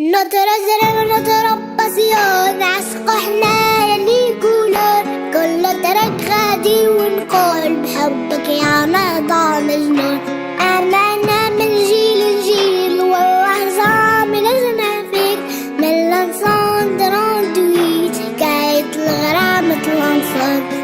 نترجل ونتربص يوم نعشق إحنا يلي يقولون كل ترك غادي ونقول بحبك يا نضع مجنون أمانة من جيل لجيل والله زعمي لازم فيك من لانسان دراندويت حكاية الغرام الأنصار.